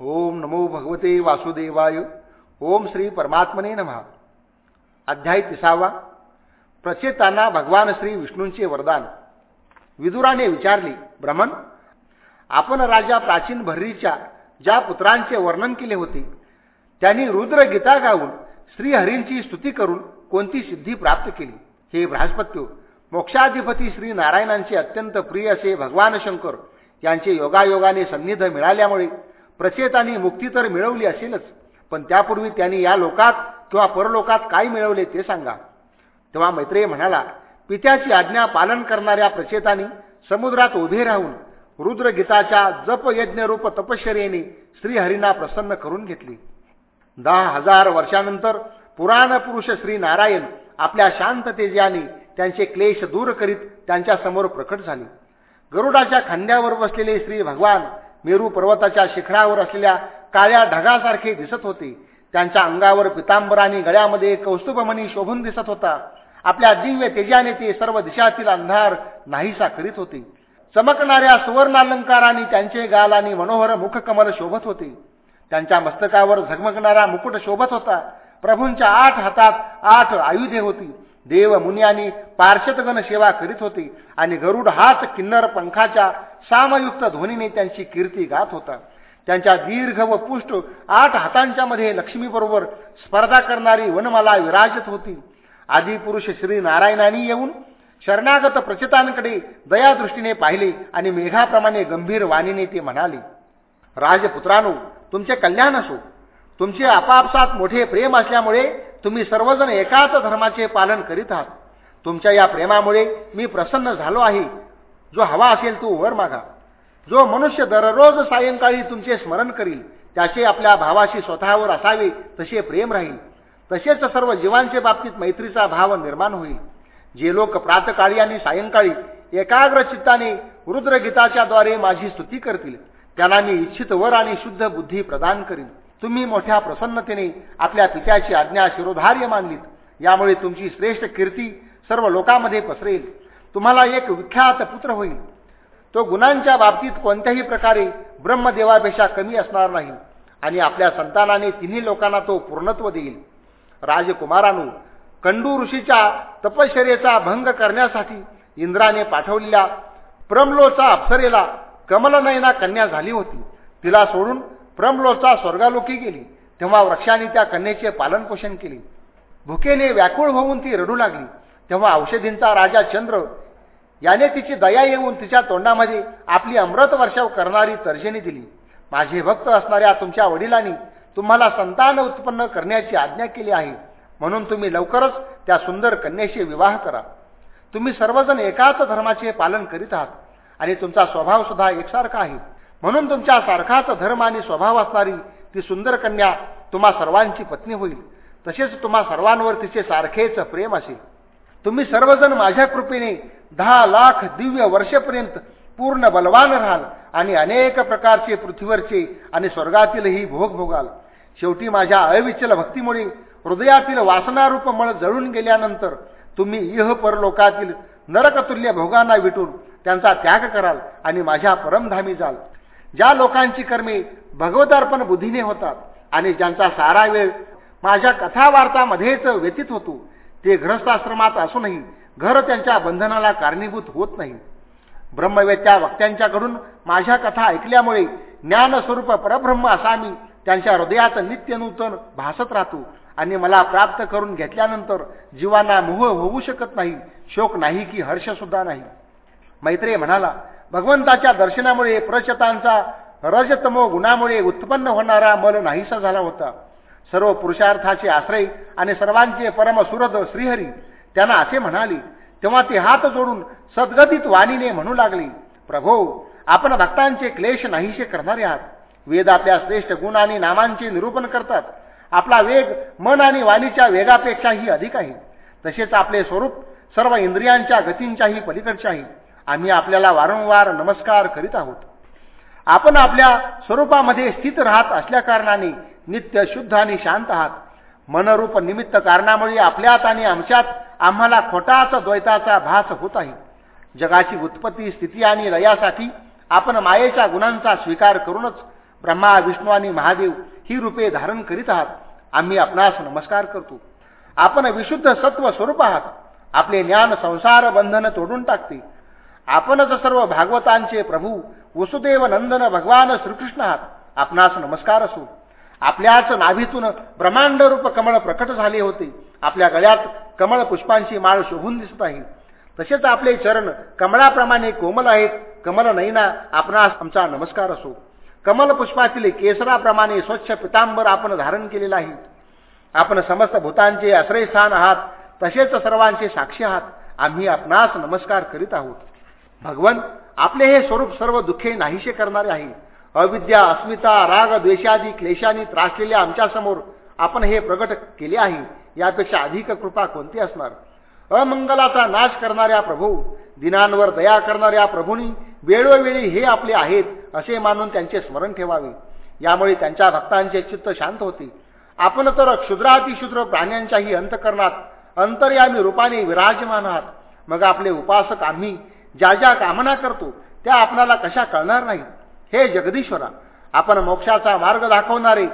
ओम नमो भगवते वासुदेवाय। ओम श्री परमात्मने नमः। अध्याय तिसावा। प्रचेतांना भगवान श्री विष्णूंचे वरदान। विदुराने विचारले ब्रह्मन आपण राजा प्राचीन भर्रीच्या ज्या पुत्रांचे वर्णन केले होते त्यांनी रुद्र गीता गाऊन श्रीहरींची स्तुती करून कोणती सिद्धी प्राप्त केली? हे बृहस्पत्यो मोक्षाधिपती श्री नारायणांचे अत्यंत प्रिय असे भगवान शंकर यांचे योगायोगाने सन्निध मिळाल्यामुळे प्रचेतांनी मुक्ती तर मिळवली असेलच पण त्यापूर्वी त्यांनी या लोकात किंवा परलोकात काय मिळवले ते सांगा. तेव्हा मैत्रेय म्हणाला पित्याची आज्ञा पालन करणाऱ्या प्रचेतानी समुद्रात उभे राहून रुद्रगीताच्या जपयज्ञरूप तपश्चर्येने श्रीहरींना प्रसन्न करून घेतली. दहा हजार वर्षानंतर पुराण पुरुष श्री नारायण आपल्या शांत तेजाने त्यांचे क्लेश दूर करीत त्यांच्यासमोर प्रकट झाले. गरुडाच्या खांद्यावर बसलेले श्री भगवान मेरू पर्वताच्या शिखरावर असलेल्या काळ्या ढगासारखे दिसत होते. त्यांच्या अंगावर पितांबर आणि गळ्यामध्ये कौस्तुभमणी शोभून दिसत होता. आपल्या दिव्य तेजाने ते सर्व दिशातील अंधार नाहीसा करीत होते. चमकणाऱ्या सुवर्णालंकाराने त्यांचे गाल आणि मनोहर मुखकमल शोभत होते. त्यांच्या मस्तकावर झगमगणारा मुकुट शोभत होता. प्रभूंच्या आठ हातात आठ आयुधे होती. देव मुनी आणि पार्षदगण सेवा करीत होते आणि गरुड हाच किन्नर पंखाच्या सामयुक्त ध्वनीने त्यांची कीर्ती गात होता. त्यांच्या दीर्घ व पुष्ट आठ हातांच्या मध्ये लक्ष्मीबरोबर स्पर्धा करणारी वनमाला विराजत होती. आदिपुरुष श्री नारायणांनी येऊन शरणागत प्रचितांकडे दयादृष्टीने पाहिले आणि मेघाप्रमाणे गंभीर वाणीने ते म्हणाले राजपुत्रानो तुमचे कल्याण असो. तुमचे आपापसात मोठे प्रेम असल्यामुळे तुम्ही सर्वजण एकाच धर्माचे पालन करीत आहात. तुमच्या या प्रेमामुळे मी प्रसन्न झालो आहे. जो हवा असेल तो वर मागा. जो मनुष्य दररोज सायंकाळी तुमचे स्मरण करील त्याचे आपल्या भावाशी स्वतःवर असावे तसे प्रेम राहील. तसेच सर्व जीवांचे बाबतीत मैत्रीचा भाव निर्माण होईल. जे लोक प्रातकाळी आणि सायंकाळी एकाग्र चित्ताने रुद्रगीताच्याद्वारे माझी स्तुती करतील त्यांना मी इच्छित वर आणि शुद्ध बुद्धी प्रदान करीन. तुम्ही मोठ्या प्रसन्नतेने आपल्या पित्याची आज्ञा शिरोधार्य मानलीत. यामुळे तुमची श्रेष्ठ कीर्ती सर्व लोकांमध्ये पसरेल. तुम्हाला एक विख्यात पुत्र होईल. तो गुणांच्या बाबतीत कोणत्याही प्रकारे ब्रह्मदेवापेक्षा कमी असणार नाही आणि आपल्या संतानाने तिन्ही लोकांना तो पूर्णत्व देईल. राजकुमारानू कंडू ऋषीच्या तपश्चर्येचा भंग करण्यासाठी इंद्राने पाठवलेल्या प्रमलोचा अप्सरेला कमलनयना कन्या झाली होती. तिला सोडून प्रमलोचा स्वर्गालोकी गेली. तेव्हा वृक्षाने त्या कन्येचे पालनपोषण केले. भुकेने व्याकुळ होऊन ती रडू लागली. तेव्हा औषधींचा राजा चंद्र याने तिची दया येऊन तिच्या तोंडामध्ये आपली अमृत वर्षाव करणारी तर्जनी दिली. माझे भक्त असणाऱ्या तुमच्या वडिलांनी तुम्हाला संतान उत्पन्न करण्याची आज्ञा केली आहे. म्हणून तुम्ही लवकरच त्या सुंदर कन्याशी विवाह करा. तुम्ही सर्वजण एकाच धर्माचे पालन करीत आहात आणि तुमचा स्वभाव सुद्धा एकसारखा आहे. म्हणून तुमच्या सारखाच धर्म आणि स्वभाव असणारी ती सुंदर कन्या तुम्हा सर्वांची पत्नी होईल. तसेच तुम्हा सर्वांवर तिचे सारखेच प्रेम असेल. तुम्ही सर्वजण माझ्या कृपेने दहा लाख दिव्य वर्षेपर्यंत पूर्ण बलवान राहाल आणि अनेक प्रकारचे पृथ्वीवरचे आणि स्वर्गातीलही भोग भोगाल. शेवटी माझ्या अविचल भक्तीमुळे हृदयातील वासनारूप मळ जळून गेल्यानंतर तुम्ही इह परलोकातील नरकतुल्य भोगांना विटून त्यांचा त्याग कराल आणि माझ्या परमधामी जाल. ज्या लोकांची कर्मे भगवतार्पण बुद्धीने होतात आणि ज्यांचा सारा वेळ माझ्या कथावार्तामध्येच व्यतीत होतो ते ग्रहस्थाश्रमात असूनही घर त्यांच्या बंधनाला कारणीभूत होत नाही. ब्रह्मवेत्या वक्त्यांच्याकडून माझ्या कथा ऐकल्यामुळे ज्ञानस्वरूप परब्रह्म असा मी त्यांच्या हृदयात नित्यनूतन भासत राहतो आणि मला प्राप्त करून घेतल्यानंतर जीवांना मोह होऊ शकत नाही शोक नाही की हर्ष सुद्धा नाही. मैत्रेय म्हणाला भगवंताच्या दर्शनामुळे प्रचतांचा रजतमो गुणामुळे उत्पन्न होणारा मल नाहीसा झाला होता. सर्व पुरुषार्थाचे आश्रय आणि सर्वांचे परमसुरद श्रीहरी त्यांना असे म्हणाले तेव्हा ते हात जोडून सद्गतीत वाणीने म्हणू लागले प्रभो आपण भक्तांचे क्लेश नाहीसे करणारे आहात. वेद आपल्या श्रेष्ठ गुण आणि नामांचे निरूपण करतात. आपला वेग मन आणि वाणीच्या वेगापेक्षाही अधिक आहे. तसेच आपले स्वरूप सर्व इंद्रियांच्या गतींच्याही पलीकडचे आहे. आम्ही आपल्याला वारंवार नमस्कार करीत आहोत. आपण आपल्या स्वरूपामध्ये स्थित राहत असल्या कारणाने नित्य शुद्ध आणि शांत आहात. मनरूप निमित्त कारणामुळे आपल्यात आणि आमच्यात आम्हाला खोटाच द्वैताचा भास होत आहे. जगाची उत्पत्ती स्थिती आणि लयासाठी आपण मायेच्या गुणांचा स्वीकार करूनच ब्रह्मा विष्णू आणि महादेव ही रूपे धारण करीत आहात. आम्ही आपणास नमस्कार करतो. आपण विशुद्ध सत्व स्वरूप आहात. आपले ज्ञान संसार बंधन तोडून टाकते. आपणच सर्व भागवतांचे प्रभू वसुदेव नंदन भगवान श्रीकृष्ण आहात. आपणास नमस्कार असो. आपल्याच नाभीतून ब्रह्मांड रूप कमळ प्रकट झाले होते. आपल्या गळ्यात कमळ पुष्पांची माळ शोभून दिसत आहे. तसेच आपले चरण कमळाप्रमाणे कोमल आहेत. कमल नैना आपणास आमचा नमस्कार असो. कमल पुष्पातील केसराप्रमाणे स्वच्छ पितांबर आपण धारण केलेला आहे. आपण समस्त भूतांचे आश्रयस्थान आहात. तसेच सर्वांचे साक्षी आहात. आम्ही आपणास नमस्कार करीत आहोत. भगवन आपले हे स्वरूप सर्व दुःखे नाहीसे करणारे आहे. अविद्या अस्मिता राग द्वेषादी क्लेशानी त्रासलेल्या आमच्यासमोर आपण हे प्रगट केले आहे. यापेक्षा अधिक कृपा कोणती असणार? अमंगलाचा नाश करणाऱ्या प्रभू दिनांवर दया करणाऱ्या प्रभूंनी वेळोवेळी हे आपले आहेत असे मानून त्यांचे स्मरण ठेवावे. यामुळे त्यांच्या भक्तांचे चित्त शांत होते. आपण तर क्षुद्रातिशुद्र प्राण्यांच्याही अंतकरणात अंतर्यामी रूपाने विराजमान आहात मग आपले उपासक आम्ही ज्या ज्या कामना करतो त्या आपणाला कशा कळणार नाही हे जगदीश्वरा आपण मोक्षाचा मार्ग दाखवणारे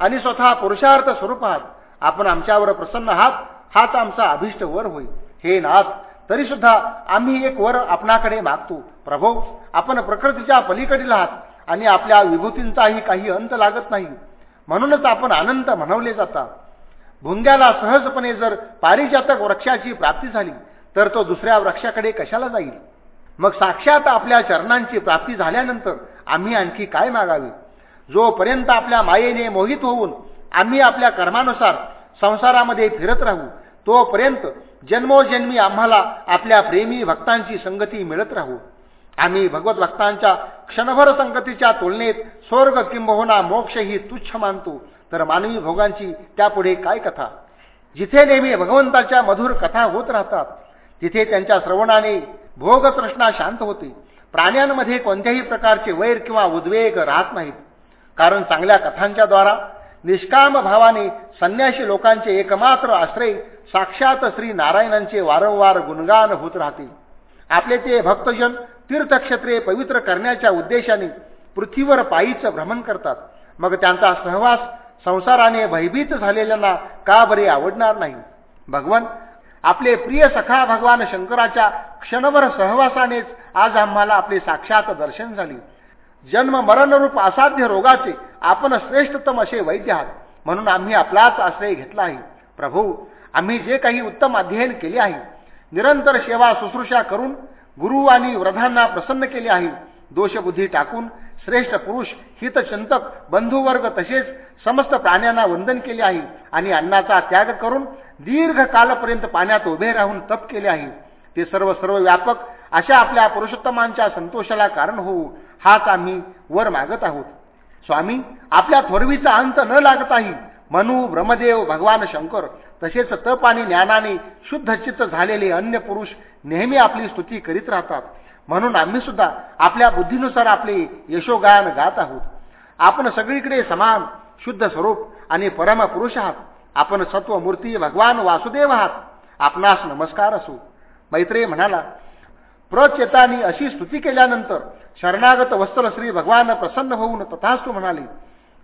आणि स्वतः पुरुषार्थ स्वरूप आहात. आपण आमच्यावर प्रसन्न आहात हाच आमचा अभिष्ट वर होईल. हे नाथ तरी सुद्धा आम्ही एक वर आपणाकडे मागतो. प्रभो आपण प्रकृतीच्या पलीकडील आहात आणि आपल्या विभूतींचाही काही अंत लागत नाही. म्हणूनच आपण आनंद म्हणवले जाता. भुंग्याला सहजपणे जर पारिजातक वृक्षाची प्राप्ती झाली तर तो दुसऱ्या वृक्षाकडे कशाला जाईल? मग साक्षात आपल्या चरणांची प्राप्ती झाल्यानंतर आम्ही आणखी काय मागावे? जोपर्यंत आपल्या मायेने मोहित होऊन आम्ही आपल्या कर्मानुसार संसारामध्ये फिरत राहू तोपर्यंत जन्मोजन्मी आम्हाला आपल्या प्रेमी भक्तांची संगती मिळत राहू. आम्ही भगवत भक्तांच्या क्षणभर संगतीच्या तुलनेत स्वर्ग किंबहुना मोक्षही तुच्छ मानतो. तर मानवी भोगांची त्यापुढे काय कथा? जिथे नेहमी भगवंताच्या मधुर कथा होत राहतात तिथे त्यांच्या श्रवणाने भोगतृष्णा शांत होते. प्राण्यांमध्ये कोणत्याही प्रकारचे वैर किंवा उद्वेग राहत नाहीत. कारण चांगल्या कथांच्या द्वारा निष्काम भावाने संन्याशी लोकांचे एकमात्र आश्रय साक्षात श्री नारायणांचे वारंवार गुणगान होत राहतील आपले ते भक्तजन तीर्थक्षेत्रे पवित्र करण्याच्या उद्देशाने पृथ्वीवर पायीच भ्रमण करतात. मग त्यांचा सहवास संसाराने भयभीत झालेल्यांना का बरे आवडणार नाही? भगवान आपले प्रिय सखा भगवान शंकराच्या क्षणभर सहवासानेच आज आम्हाला आपले साक्षात दर्शन झाले. जन्म मरणरूप असाध्य रोगाचे आपण श्रेष्ठतम असे वैद्य आहात म्हणून आम्ही आपलाच आश्रय घेतला आहे. प्रभू आम्ही जे काही उत्तम अध्ययन केले आहे निरंतर सेवा शुश्रूषा करून गुरु आणि व्रधांना प्रसन्न केले आहे. दोषबुद्धी टाकून श्रेष्ठ पुरुष हितचिंतक बंधुवर्ग तसेच समस्त प्राण्यांना वंदन केले आहे आणि अन्नाचा त्याग करून दीर्घ कालपर्यंत पाण्यात उभे राहून तप केले आहे. ते सर्व सर्व व्यापक अशा आपल्या पुरुषोत्तमांच्या संतोषाला कारण होऊ हाच आम्ही वर मागत आहोत. स्वामी आपल्या थोरवीचा अंत न लागताही मनु ब्रह्मदेव भगवान शंकर तसेच तप आणि ज्ञानाने शुद्ध चित्त झालेले अन्य पुरुष नेहमी आपली स्तुती करीत राहतात. म्हणून आम्ही सुद्धा आपल्या बुद्धीनुसार आपले यशोगान गात आहोत. आपण सगळीकडे समान शुद्ध स्वरूप आणि परम पुरुष आहात. आपण सत्वमूर्ती भगवान वासुदेव आहात. आपणास नमस्कार असो. मैत्रेय म्हणाला प्रचेतानी अशी स्तुती केल्यानंतर शरणागत वस्त्र श्री भगवान प्रसन्न होऊन तथास्तू म्हणाले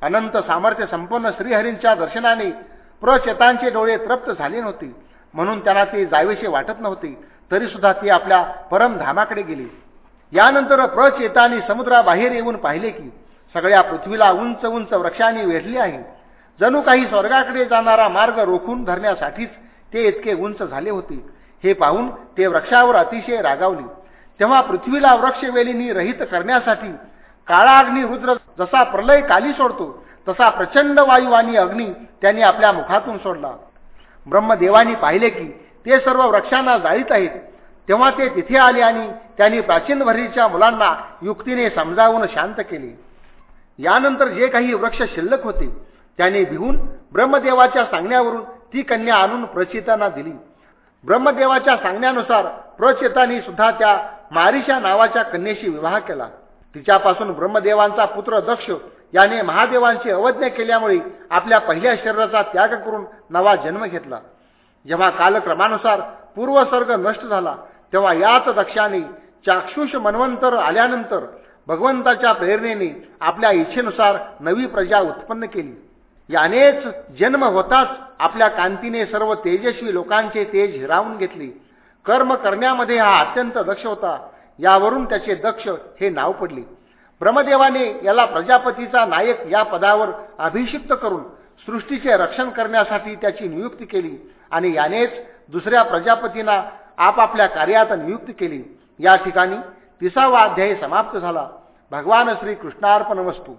अनंत सामर्थ्य संपन्न श्रीहरींच्या दर्शनाने प्रचेतांचे डोळे तृप्त झाले नव्हते. म्हणून त्यांना ते जावेसे वाटत नव्हते. तरी सुद्धा ते आपल्या परमधामाकडे गेले. यानंतर प्रचेतानी समुद्राबाहेर येऊन पाहिले की सगळ्या पृथ्वीला उंच उंच वृक्षांनी वेढली आहे. जणू काही स्वर्गाकडे जाणारा मार्ग रोखून धरण्यासाठीच ते इतके उंच झाले होते. हे पाहून ते वृक्षावर अतिशय रागावले. तेव्हा पृथ्वीला वृक्षवेलींनी रहित करण्यासाठी काळा अग्नी रुद्र जसा प्रलय काली सोडतो तसा प्रचंड वायू आणि अग्नी त्यांनी आपल्या मुखातून सोडला. ब्रह्मदेवानी पाहिले की ते सर्व वृक्षांना जाळीत आहेत. तेव्हा ते तिथे आले आणि त्यांनी प्राचीन भरीच्या मुलांना युक्तीने समजावून शांत केले. यानंतर जे काही वृक्ष शिल्लक होते त्याने भिवून ब्रह्मदेवाच्या सांगण्यावरून ती कन्या आणून प्रचितांना दिली. ब्रह्मदेवाच्या सांगण्यानुसार प्रचेतानी सुद्धा त्या मारिशा नावाच्या कन्येशी विवाह केला. तिच्यापासून ब्रह्मदेवांचा पुत्र दक्ष याने महादेवांची अवज्ञा केल्यामुळे आपल्या पहिल्या शरीराचा त्याग करून नवा जन्म घेतला. जेव्हा कालक्रमानुसार पूर्वसर्ग नष्ट झाला तेव्हा याच दक्षाने चाक्षुष मन्वंतर आल्यानंतर भगवंताच्या प्रेरणेने आपल्या इच्छेनुसार नवी प्रजा उत्पन्न केली. यानेच जन्म होताच आपल्या कांतीने सर्व तेजस्वी लोकांचे तेज हिरावून घेतले. कर्म करण्यामध्ये हा अत्यंत दक्ष होता. यावरून त्याचे दक्ष हे नाव पडले. ब्रह्मदेवाने याला प्रजापतीचा नायक या पदावर अभिषिक्त करून सृष्टीचे रक्षण करण्यासाठी त्याची नियुक्ती केली आणि यानेच दुसऱ्या प्रजापतींना आपापल्या कार्यात नियुक्त केली. या ठिकाणी तिसावा अध्याय समाप्त झाला. भगवान श्री कृष्णार्पण वस्तू